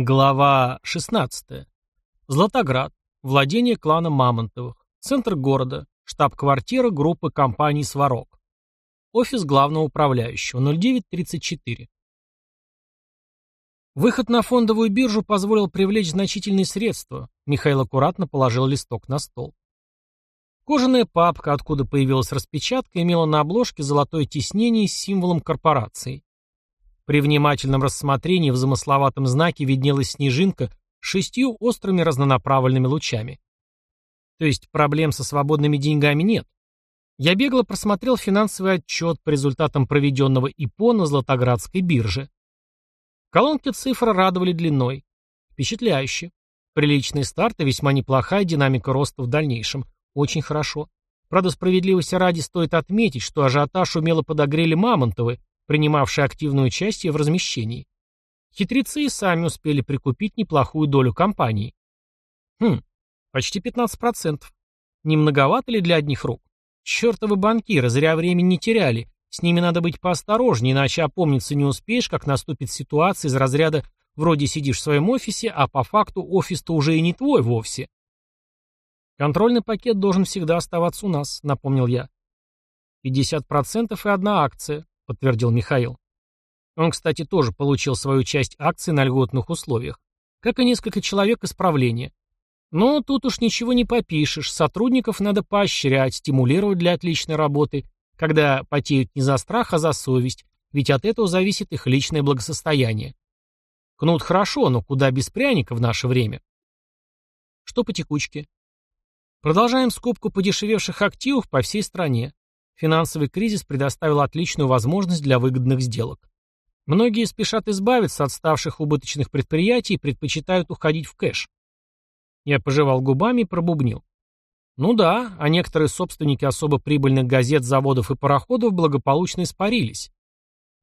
Глава 16. Златоград. Владение клана Мамонтовых. Центр города. Штаб-квартира группы компаний «Сварог». Офис главного управляющего. 0934. Выход на фондовую биржу позволил привлечь значительные средства. Михаил аккуратно положил листок на стол. Кожаная папка, откуда появилась распечатка, имела на обложке золотое тиснение с символом корпорации. При внимательном рассмотрении в замысловатом знаке виднелась снежинка с шестью острыми разнонаправленными лучами. То есть проблем со свободными деньгами нет. Я бегло просмотрел финансовый отчет по результатам проведенного ИПО на Златоградской бирже. Колонки цифр радовали длиной. Впечатляюще. Приличный старт и весьма неплохая динамика роста в дальнейшем. Очень хорошо. Правда, справедливости ради стоит отметить, что ажиотаж умело подогрели Мамонтовы, принимавшие активное участие в размещении. Хитрецы и сами успели прикупить неплохую долю компании. Хм, почти 15%. Не многовато ли для одних рук? Чертовы банкиры, зря времени не теряли. С ними надо быть поосторожнее, иначе опомниться не успеешь, как наступит ситуация из разряда вроде сидишь в своем офисе, а по факту офис-то уже и не твой вовсе. Контрольный пакет должен всегда оставаться у нас, напомнил я. 50% и одна акция, подтвердил Михаил. Он, кстати, тоже получил свою часть акций на льготных условиях, как и несколько человек из правления. Но тут уж ничего не попишешь, сотрудников надо поощрять, стимулировать для отличной работы, когда потеют не за страх, а за совесть, ведь от этого зависит их личное благосостояние. Кнут хорошо, но куда без пряника в наше время? Что по текучке? Продолжаем скупку подешевевших активов по всей стране. Финансовый кризис предоставил отличную возможность для выгодных сделок. Многие спешат избавиться от ставших убыточных предприятий и предпочитают уходить в кэш. Я пожевал губами и пробубнил. Ну да, а некоторые собственники особо прибыльных газет, заводов и пароходов благополучно испарились.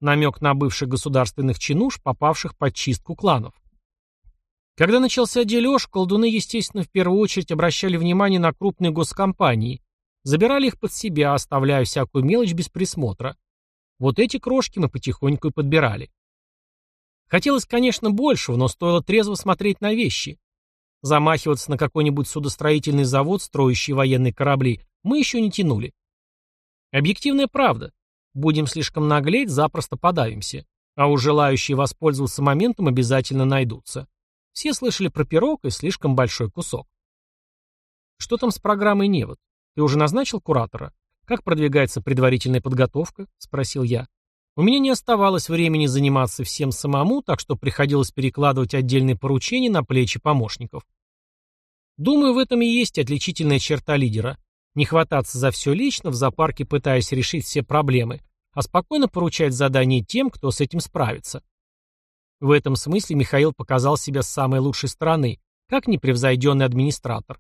Намек на бывших государственных чинуш, попавших под чистку кланов. Когда начался дележ, колдуны, естественно, в первую очередь обращали внимание на крупные госкомпании, Забирали их под себя, оставляя всякую мелочь без присмотра. Вот эти крошки мы потихоньку и подбирали. Хотелось, конечно, большего, но стоило трезво смотреть на вещи. Замахиваться на какой-нибудь судостроительный завод, строящий военные корабли, мы еще не тянули. Объективная правда. Будем слишком наглеть, запросто подавимся. А уж желающие воспользоваться моментом обязательно найдутся. Все слышали про пирог и слишком большой кусок. Что там с программой «Невод»? Ты уже назначил куратора? Как продвигается предварительная подготовка? Спросил я. У меня не оставалось времени заниматься всем самому, так что приходилось перекладывать отдельные поручения на плечи помощников. Думаю, в этом и есть отличительная черта лидера. Не хвататься за все лично, в зоопарке пытаясь решить все проблемы, а спокойно поручать задания тем, кто с этим справится. В этом смысле Михаил показал себя с самой лучшей стороны, как непревзойденный администратор.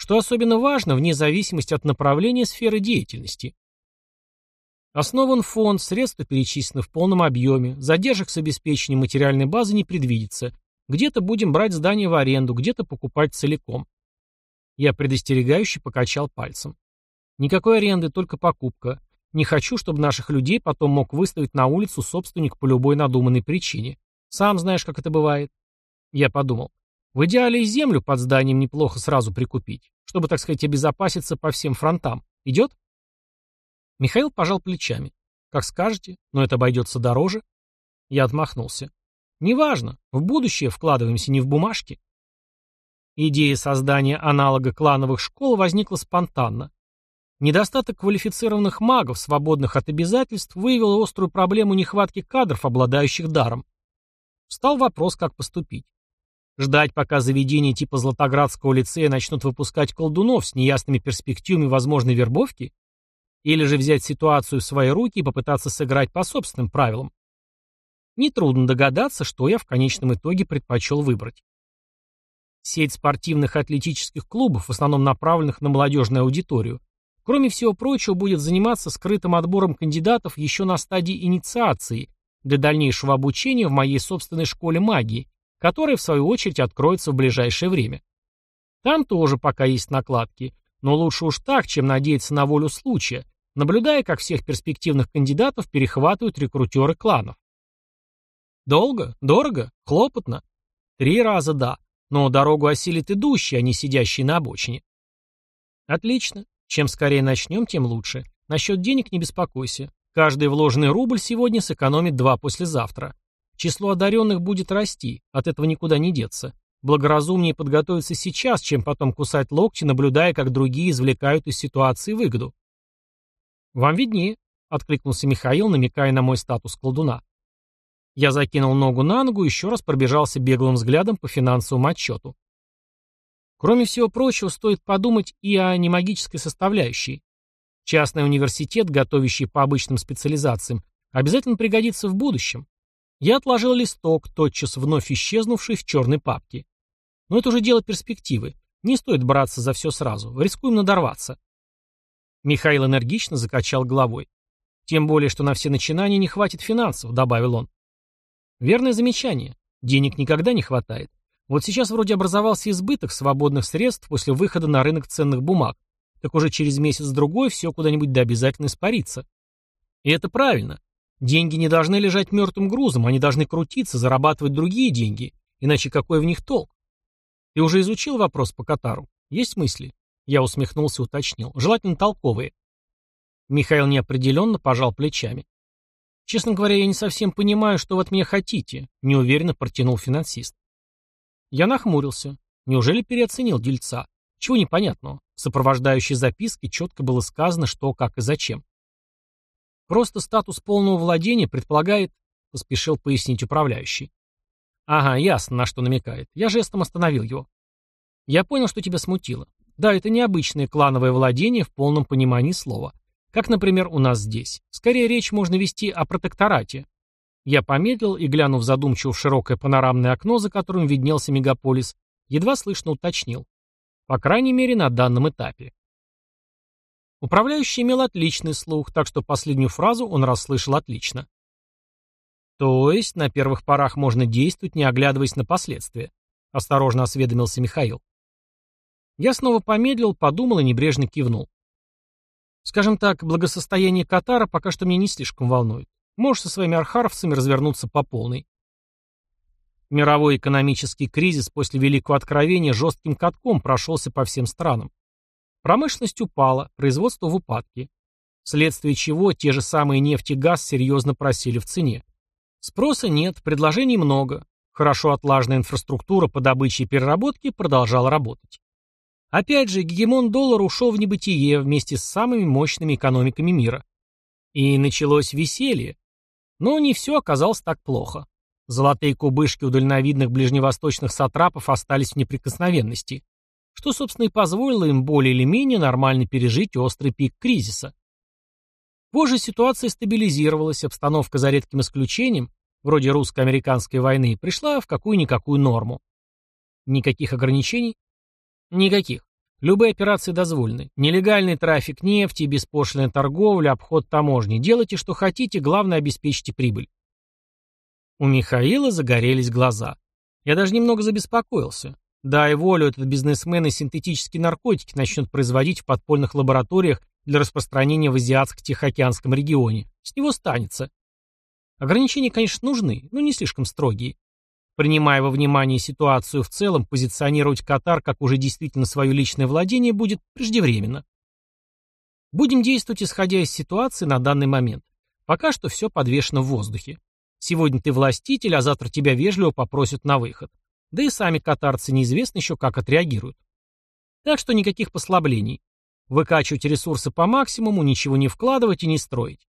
Что особенно важно, вне зависимости от направления сферы деятельности. Основан фонд, средства перечислены в полном объеме, задержек с обеспечением материальной базы не предвидится. Где-то будем брать здание в аренду, где-то покупать целиком. Я предостерегающе покачал пальцем. Никакой аренды, только покупка. Не хочу, чтобы наших людей потом мог выставить на улицу собственник по любой надуманной причине. Сам знаешь, как это бывает. Я подумал. В идеале и землю под зданием неплохо сразу прикупить, чтобы, так сказать, обезопаситься по всем фронтам. Идет? Михаил пожал плечами. Как скажете, но это обойдется дороже. Я отмахнулся. Неважно, в будущее вкладываемся не в бумажки. Идея создания аналога клановых школ возникла спонтанно. Недостаток квалифицированных магов, свободных от обязательств, выявил острую проблему нехватки кадров, обладающих даром. Встал вопрос, как поступить. Ждать, пока заведения типа Златоградского лицея начнут выпускать колдунов с неясными перспективами возможной вербовки? Или же взять ситуацию в свои руки и попытаться сыграть по собственным правилам? Нетрудно догадаться, что я в конечном итоге предпочел выбрать. Сеть спортивных атлетических клубов, в основном направленных на молодежную аудиторию, кроме всего прочего, будет заниматься скрытым отбором кандидатов еще на стадии инициации для дальнейшего обучения в моей собственной школе магии, которая, в свою очередь, откроется в ближайшее время. Там тоже пока есть накладки, но лучше уж так, чем надеяться на волю случая, наблюдая, как всех перспективных кандидатов перехватывают рекрутеры кланов. Долго? Дорого? Хлопотно? Три раза да, но дорогу осилит идущий, а не сидящий на обочине. Отлично. Чем скорее начнем, тем лучше. Насчет денег не беспокойся. Каждый вложенный рубль сегодня сэкономит два послезавтра. Число одаренных будет расти, от этого никуда не деться. Благоразумнее подготовиться сейчас, чем потом кусать локти, наблюдая, как другие извлекают из ситуации выгоду. «Вам виднее», — откликнулся Михаил, намекая на мой статус колдуна. Я закинул ногу на ногу и еще раз пробежался беглым взглядом по финансовому отчету. Кроме всего прочего, стоит подумать и о немагической составляющей. Частный университет, готовящий по обычным специализациям, обязательно пригодится в будущем. Я отложил листок, тотчас вновь исчезнувший в черной папке. Но это уже дело перспективы. Не стоит браться за все сразу. Рискуем надорваться. Михаил энергично закачал головой. Тем более, что на все начинания не хватит финансов, добавил он. Верное замечание. Денег никогда не хватает. Вот сейчас вроде образовался избыток свободных средств после выхода на рынок ценных бумаг. Так уже через месяц-другой все куда-нибудь да обязательно испарится. И это правильно. Деньги не должны лежать мертвым грузом, они должны крутиться, зарабатывать другие деньги. Иначе какой в них толк? Ты уже изучил вопрос по Катару? Есть мысли? Я усмехнулся и уточнил. Желательно толковые. Михаил неопределенно пожал плечами. Честно говоря, я не совсем понимаю, что вы от меня хотите, неуверенно протянул финансист. Я нахмурился. Неужели переоценил дельца? Чего непонятного? В сопровождающей записке четко было сказано, что, как и зачем. Просто статус полного владения предполагает, поспешил пояснить управляющий. Ага, ясно, на что намекает. Я жестом остановил его. Я понял, что тебя смутило. Да, это необычное клановое владение в полном понимании слова. Как, например, у нас здесь. Скорее речь можно вести о протекторате. Я помедлил и, глянув задумчиво в широкое панорамное окно, за которым виднелся мегаполис, едва слышно уточнил. По крайней мере, на данном этапе. Управляющий имел отличный слух, так что последнюю фразу он расслышал отлично. То есть на первых порах можно действовать, не оглядываясь на последствия, осторожно осведомился Михаил. Я снова помедлил, подумал и небрежно кивнул. Скажем так, благосостояние Катара пока что меня не слишком волнует. Можешь со своими архаровцами развернуться по полной. Мировой экономический кризис после Великого Откровения жестким катком прошелся по всем странам. Промышленность упала, производство в упадке. Вследствие чего те же самые нефть и газ серьезно просели в цене. Спроса нет, предложений много. Хорошо отлаженная инфраструктура по добыче и переработке продолжала работать. Опять же, гегемон доллара ушел в небытие вместе с самыми мощными экономиками мира. И началось веселье. Но не все оказалось так плохо. Золотые кубышки у дальновидных ближневосточных сатрапов остались в неприкосновенности, что, собственно, и позволило им более или менее нормально пережить острый пик кризиса. Позже ситуация стабилизировалась, обстановка за редким исключением, вроде русско-американской войны, пришла в какую-никакую норму. Никаких ограничений? Никаких. Любые операции дозволены. Нелегальный трафик нефти, беспошлинная торговля, обход таможни. Делайте, что хотите, главное обеспечьте прибыль. У Михаила загорелись глаза. Я даже немного забеспокоился. Дай волю, этот бизнесмен и синтетические наркотики начнет производить в подпольных лабораториях для распространения в Азиатско-Тихоокеанском регионе. С него станется. Ограничения, конечно, нужны, но не слишком строгие. Принимая во внимание ситуацию в целом, позиционировать Катар как уже действительно свое личное владение будет преждевременно. Будем действовать, исходя из ситуации на данный момент. Пока что все подвешено в воздухе. Сегодня ты властитель, а завтра тебя вежливо попросят на выход. Да и сами катарцы неизвестно еще, как отреагируют. Так что никаких послаблений. Выкачивать ресурсы по максимуму, ничего не вкладывать и не строить.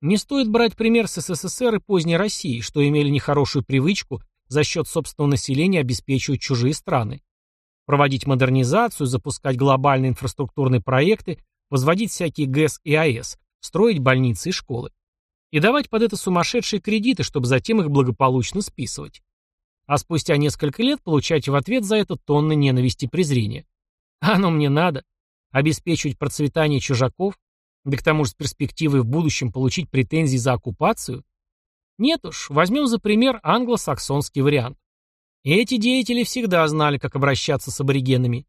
Не стоит брать пример с СССР и поздней России, что имели нехорошую привычку за счет собственного населения обеспечивать чужие страны. Проводить модернизацию, запускать глобальные инфраструктурные проекты, возводить всякие ГЭС и АЭС, строить больницы и школы. И давать под это сумасшедшие кредиты, чтобы затем их благополучно списывать. А спустя несколько лет получать в ответ за это тонны ненависти и презрения. Оно мне надо. Обеспечивать процветание чужаков, да к тому же с перспективой в будущем получить претензии за оккупацию? Нет уж, возьмем за пример англосаксонский вариант. Эти деятели всегда знали, как обращаться с аборигенами.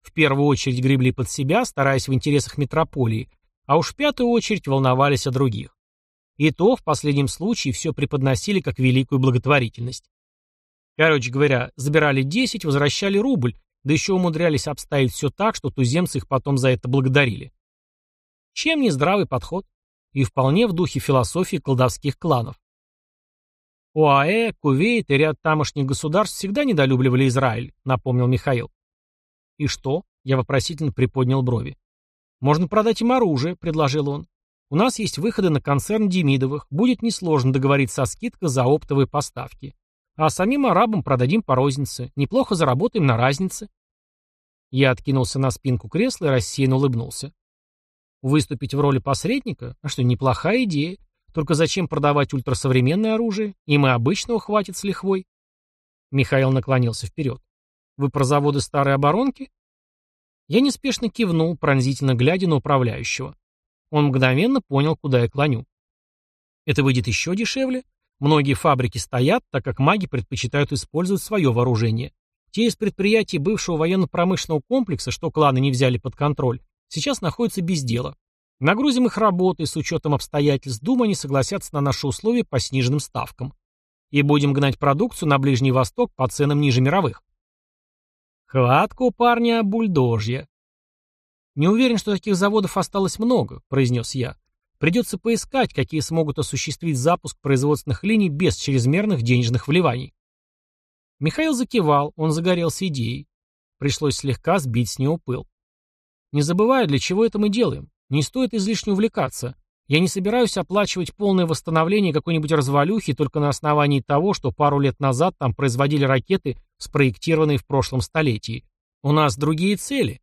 В первую очередь гребли под себя, стараясь в интересах метрополии, а уж в пятую очередь волновались о других. И то в последнем случае все преподносили как великую благотворительность. Короче говоря, забирали 10, возвращали рубль, да еще умудрялись обставить все так, что туземцы их потом за это благодарили. Чем не здравый подход? И вполне в духе философии колдовских кланов. ОАЭ, Кувейт и ряд тамошних государств всегда недолюбливали Израиль, напомнил Михаил. И что? Я вопросительно приподнял брови. Можно продать им оружие, предложил он. У нас есть выходы на концерн Демидовых, будет несложно договориться о скидках за оптовые поставки. А самим арабам продадим по рознице. Неплохо заработаем на разнице. Я откинулся на спинку кресла и рассеянно улыбнулся. Выступить в роли посредника? А что, неплохая идея. Только зачем продавать ультрасовременное оружие? Им и обычного хватит с лихвой. Михаил наклонился вперед. Вы про заводы старой оборонки? Я неспешно кивнул, пронзительно глядя на управляющего. Он мгновенно понял, куда я клоню. Это выйдет еще дешевле? Многие фабрики стоят, так как маги предпочитают использовать свое вооружение. Те из предприятий бывшего военно-промышленного комплекса, что кланы не взяли под контроль, сейчас находятся без дела. Нагрузим их работой с учетом обстоятельств, думаю, они согласятся на наши условия по сниженным ставкам. И будем гнать продукцию на Ближний Восток по ценам ниже мировых. Хватка парня бульдожья. Не уверен, что таких заводов осталось много, произнес я. Придется поискать, какие смогут осуществить запуск производственных линий без чрезмерных денежных вливаний. Михаил закивал, он загорелся идеей. Пришлось слегка сбить с него пыл. Не забывай, для чего это мы делаем. Не стоит излишне увлекаться. Я не собираюсь оплачивать полное восстановление какой-нибудь развалюхи только на основании того, что пару лет назад там производили ракеты, спроектированные в прошлом столетии. У нас другие цели.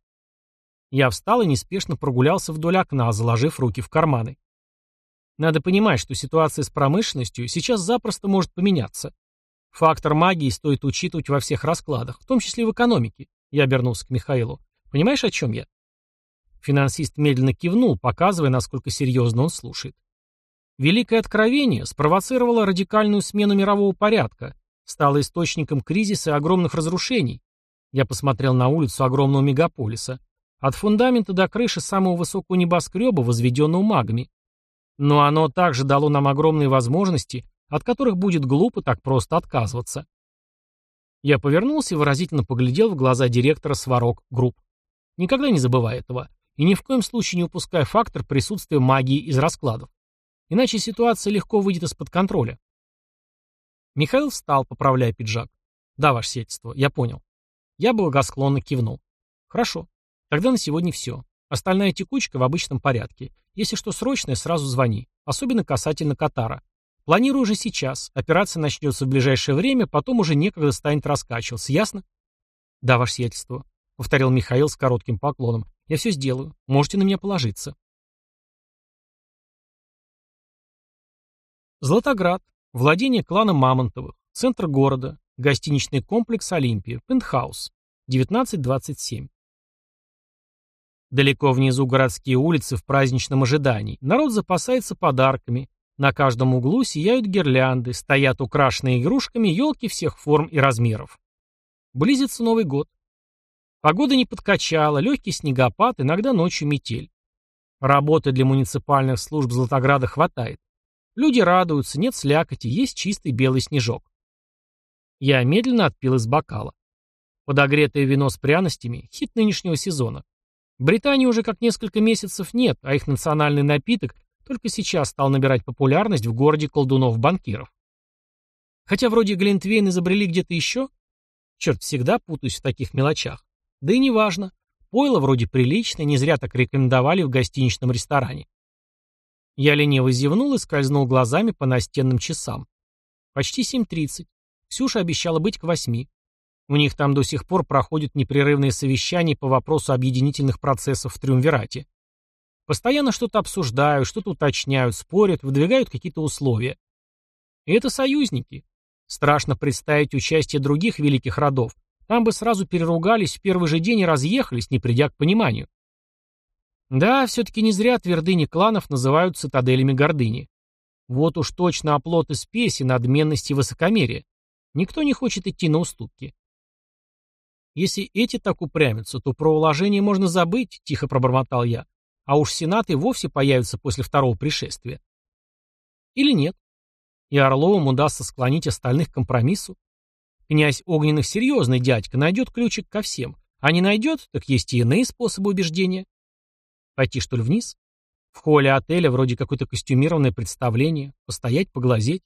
Я встал и неспешно прогулялся вдоль окна, заложив руки в карманы. Надо понимать, что ситуация с промышленностью сейчас запросто может поменяться. Фактор магии стоит учитывать во всех раскладах, в том числе и в экономике. Я обернулся к Михаилу. Понимаешь, о чем я? Финансист медленно кивнул, показывая, насколько серьезно он слушает. Великое откровение спровоцировало радикальную смену мирового порядка, стало источником кризиса и огромных разрушений. Я посмотрел на улицу огромного мегаполиса. От фундамента до крыши самого высокого небоскреба, возведенного магами. Но оно также дало нам огромные возможности, от которых будет глупо так просто отказываться. Я повернулся и выразительно поглядел в глаза директора Сварог Групп. Никогда не забывай этого. И ни в коем случае не упускай фактор присутствия магии из раскладов. Иначе ситуация легко выйдет из-под контроля. Михаил встал, поправляя пиджак. Да, ваше сиятельство, я понял. Я благосклонно кивнул. Хорошо. Тогда на сегодня все. Остальная текучка в обычном порядке. Если что срочное, сразу звони. Особенно касательно Катара. Планирую уже сейчас. Операция начнется в ближайшее время, потом уже некогда станет раскачиваться. Ясно? Да, ваше сиятельство, повторил Михаил с коротким поклоном. Я все сделаю. Можете на меня положиться. Златоград. Владение клана Мамонтовых. Центр города. Гостиничный комплекс Олимпия. Пентхаус. 1927. Далеко внизу городские улицы в праздничном ожидании. Народ запасается подарками. На каждом углу сияют гирлянды, стоят украшенные игрушками елки всех форм и размеров. Близится Новый год. Погода не подкачала, легкий снегопад, иногда ночью метель. Работы для муниципальных служб Златограда хватает. Люди радуются, нет слякоти, есть чистый белый снежок. Я медленно отпил из бокала. Подогретое вино с пряностями – хит нынешнего сезона. Британии уже как несколько месяцев нет, а их национальный напиток только сейчас стал набирать популярность в городе колдунов-банкиров. Хотя вроде Глинтвейн изобрели где-то еще. Черт, всегда путаюсь в таких мелочах. Да и неважно. Пойло вроде приличное, не зря так рекомендовали в гостиничном ресторане. Я лениво зевнул и скользнул глазами по настенным часам. Почти 7.30. Ксюша обещала быть к восьми. У них там до сих пор проходят непрерывные совещания по вопросу объединительных процессов в Триумвирате. Постоянно что-то обсуждают, что-то уточняют, спорят, выдвигают какие-то условия. И это союзники. Страшно представить участие других великих родов. Там бы сразу переругались в первый же день и разъехались, не придя к пониманию. Да, все-таки не зря твердыни кланов называют цитаделями гордыни. Вот уж точно оплот и спеси, надменности и высокомерия. Никто не хочет идти на уступки. Если эти так упрямятся, то про уложение можно забыть, тихо пробормотал я. А уж Сенат и вовсе появится после второго пришествия. Или нет? И Орловым удастся склонить остальных к компромиссу? Князь Огненных серьезный дядька, найдет ключик ко всем. А не найдет, так есть и иные способы убеждения. Пойти, что ли, вниз? В холле отеля вроде какое-то костюмированное представление. Постоять, поглазеть.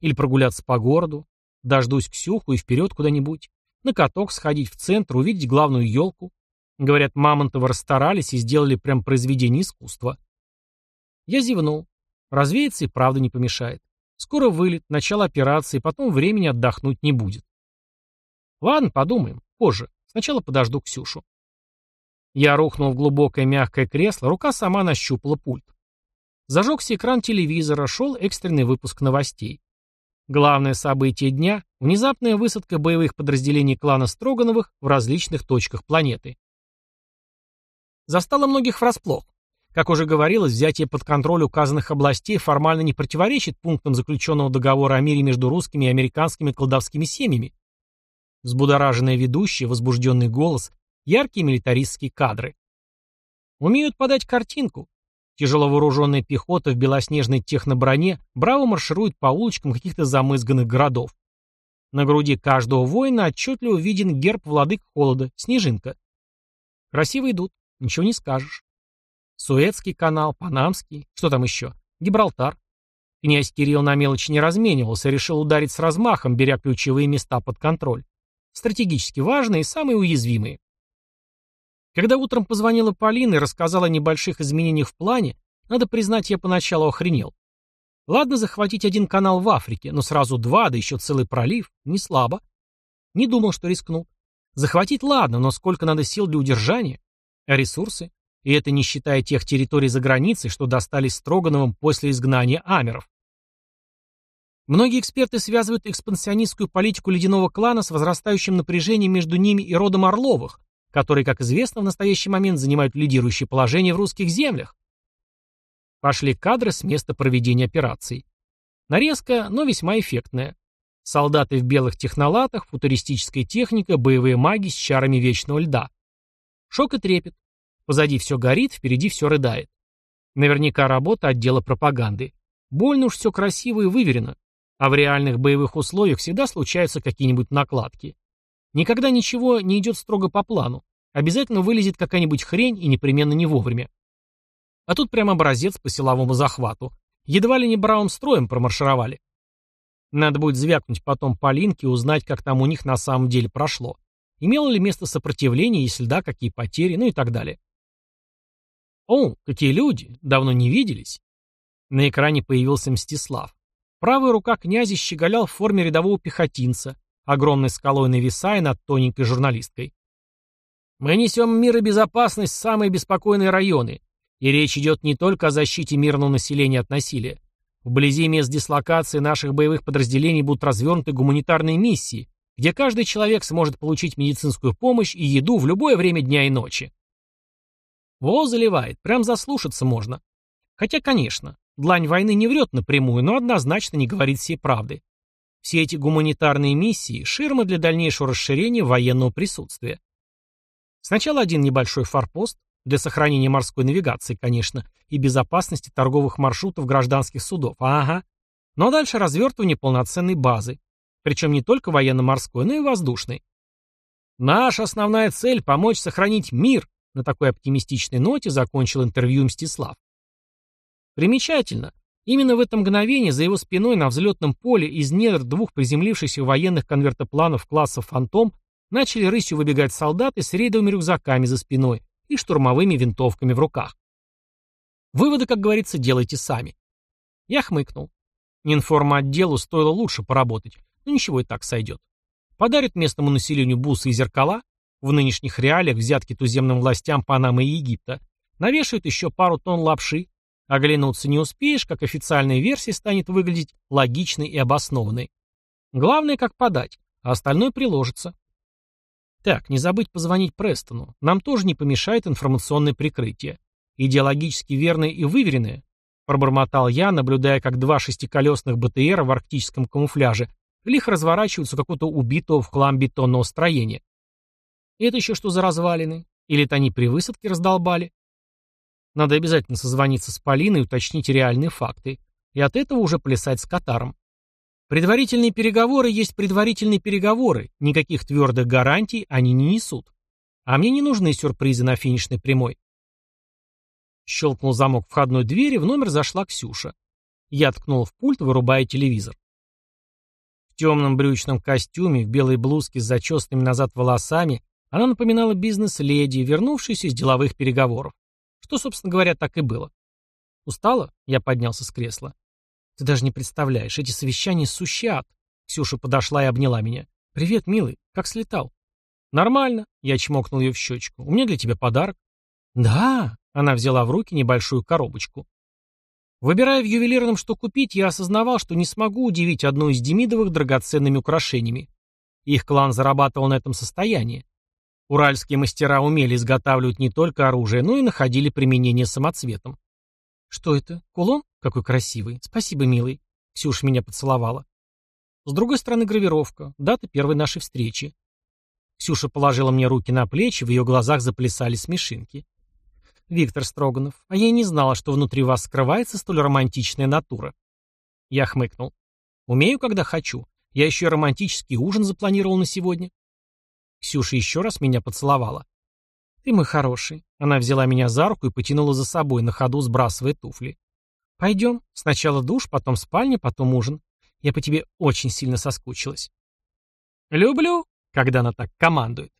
Или прогуляться по городу. Дождусь Ксюху и вперед куда-нибудь. На каток сходить в центр, увидеть главную елку. Говорят, Мамонтовы расстарались и сделали прям произведение искусства. Я зевнул. Развеяться и правда не помешает. Скоро вылет, начало операции, потом времени отдохнуть не будет. Ладно, подумаем. Позже. Сначала подожду Ксюшу. Я рухнул в глубокое мягкое кресло, рука сама нащупала пульт. Зажегся экран телевизора, шел экстренный выпуск новостей. Главное событие дня – внезапная высадка боевых подразделений клана Строгановых в различных точках планеты. Застало многих врасплох. Как уже говорилось, взятие под контроль указанных областей формально не противоречит пунктам заключенного договора о мире между русскими и американскими колдовскими семьями. Взбудораженные ведущие, возбужденный голос, яркие милитаристские кадры. Умеют подать картинку. Тяжело вооруженная пехота в белоснежной техноброне браво марширует по улочкам каких-то замызганных городов. На груди каждого воина отчетливо виден герб владык холода, снежинка. Красиво идут, ничего не скажешь. Суэцкий канал, Панамский, что там еще? Гибралтар. Князь Кирилл на мелочи не разменивался, решил ударить с размахом, беря ключевые места под контроль стратегически важные и самые уязвимые. Когда утром позвонила Полина и рассказала о небольших изменениях в плане, надо признать, я поначалу охренел. Ладно захватить один канал в Африке, но сразу два, да еще целый пролив, не слабо. Не думал, что рискну. Захватить ладно, но сколько надо сил для удержания? А ресурсы? И это не считая тех территорий за границей, что достались Строгановым после изгнания амеров. Многие эксперты связывают экспансионистскую политику ледяного клана с возрастающим напряжением между ними и родом Орловых, которые, как известно, в настоящий момент занимают лидирующее положение в русских землях. Пошли кадры с места проведения операций. Нарезка, но весьма эффектная. Солдаты в белых технолатах, футуристическая техника, боевые маги с чарами вечного льда. Шок и трепет. Позади все горит, впереди все рыдает. Наверняка работа отдела пропаганды. Больно уж все красиво и выверено. А в реальных боевых условиях всегда случаются какие-нибудь накладки. Никогда ничего не идет строго по плану. Обязательно вылезет какая-нибудь хрень и непременно не вовремя. А тут прям образец по силовому захвату. Едва ли не бравым строем промаршировали. Надо будет звякнуть потом по линке и узнать, как там у них на самом деле прошло. Имело ли место сопротивление, если да, какие потери, ну и так далее. О, какие люди, давно не виделись. На экране появился Мстислав. Правая рука князя щеголял в форме рядового пехотинца, огромной скалой нависая над тоненькой журналисткой. «Мы несем мир и безопасность в самые беспокойные районы, и речь идет не только о защите мирного населения от насилия. Вблизи мест дислокации наших боевых подразделений будут развернуты гуманитарные миссии, где каждый человек сможет получить медицинскую помощь и еду в любое время дня и ночи. Во заливает, прям заслушаться можно. Хотя, конечно, Длань войны не врет напрямую, но однозначно не говорит всей правды. Все эти гуманитарные миссии – ширмы для дальнейшего расширения военного присутствия. Сначала один небольшой форпост, для сохранения морской навигации, конечно, и безопасности торговых маршрутов гражданских судов. Ага. Но дальше развертывание полноценной базы. Причем не только военно-морской, но и воздушной. Наша основная цель – помочь сохранить мир. На такой оптимистичной ноте закончил интервью Мстислав. Примечательно. Именно в это мгновение за его спиной на взлетном поле из недр двух приземлившихся военных конвертопланов класса «Фантом» начали рысью выбегать солдаты с рейдовыми рюкзаками за спиной и штурмовыми винтовками в руках. Выводы, как говорится, делайте сами. Я хмыкнул. Информотделу стоило лучше поработать, но ничего и так сойдет. Подарят местному населению бусы и зеркала, в нынешних реалиях взятки туземным властям Панамы и Египта, навешают еще пару тонн лапши, Оглянуться не успеешь, как официальная версия станет выглядеть логичной и обоснованной. Главное, как подать, а остальное приложится. Так, не забыть позвонить Престону. Нам тоже не помешает информационное прикрытие. Идеологически верное и выверенное. Пробормотал я, наблюдая, как два шестиколесных БТРа в арктическом камуфляже лихо разворачиваются какого-то убитого в хлам бетонного строения. Это еще что за развалины? Или это они при высадке раздолбали? Надо обязательно созвониться с Полиной и уточнить реальные факты. И от этого уже плясать с Катаром. Предварительные переговоры есть предварительные переговоры, никаких твердых гарантий они не несут. А мне не нужны сюрпризы на финишной прямой. Щелкнул замок входной двери, в номер зашла Ксюша. Я ткнул в пульт, вырубая телевизор. В темном брючном костюме, в белой блузке с зачесанными назад волосами, она напоминала бизнес-леди, вернувшуюся из деловых переговоров. Что, собственно говоря, так и было. «Устала?» — я поднялся с кресла. «Ты даже не представляешь, эти совещания сущий ад». Ксюша подошла и обняла меня. «Привет, милый, как слетал?» «Нормально», — я чмокнул ее в щечку. «У меня для тебя подарок». «Да», — она взяла в руки небольшую коробочку. Выбирая в ювелирном, что купить, я осознавал, что не смогу удивить одну из Демидовых драгоценными украшениями. Их клан зарабатывал на этом состоянии. Уральские мастера умели изготавливать не только оружие, но и находили применение самоцветом. «Что это? Кулон? Какой красивый. Спасибо, милый». Ксюша меня поцеловала. С другой стороны гравировка. Дата первой нашей встречи. Ксюша положила мне руки на плечи, в ее глазах заплясали смешинки. «Виктор Строганов, а я не знала, что внутри вас скрывается столь романтичная натура». Я хмыкнул. «Умею, когда хочу. Я еще и романтический ужин запланировал на сегодня». Ксюша еще раз меня поцеловала. «Ты мой хороший». Она взяла меня за руку и потянула за собой, на ходу сбрасывая туфли. «Пойдем. Сначала душ, потом спальня, потом ужин. Я по тебе очень сильно соскучилась». «Люблю, когда она так командует».